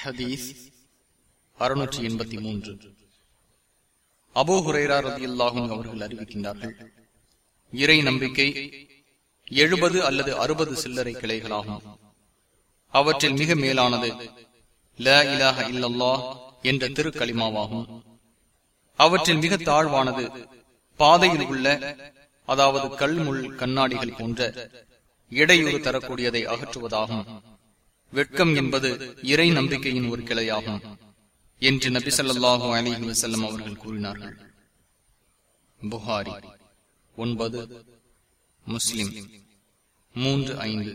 ஹதீஸ் அறுநூற்றி எண்பத்தி மூன்று. அபோஹுரேரா ரதி அல்லாஹும் அவர்கள் அறிவிக்கின்றார்கள் இறை நம்பிக்கை எழுபது அல்லது அறுபது சில்லறை கிளைகளாகும். அவற்றில் மிக மேலானது ல இலாஹ இல்லல்லா என்ற திருக்களிமாவாகும். அவற்றில் மிக தாழ்வானது பாதையில் உள்ள அதாவது கல்முள் கண்ணாடிகள் போன்ற இடையூறு தரக்கூடியதை அகற்றுவதாகும். வெட்கம் என்பது இறை நம்பிக்கையின் ஒரு கிளையாகும் என்று நபி சொல்லாஹு அலைஹி வசல்லம் அவர்கள் கூறினார்கள். புகாரி ஒன்பது முஸ்லிம் மூன்று ஐந்து.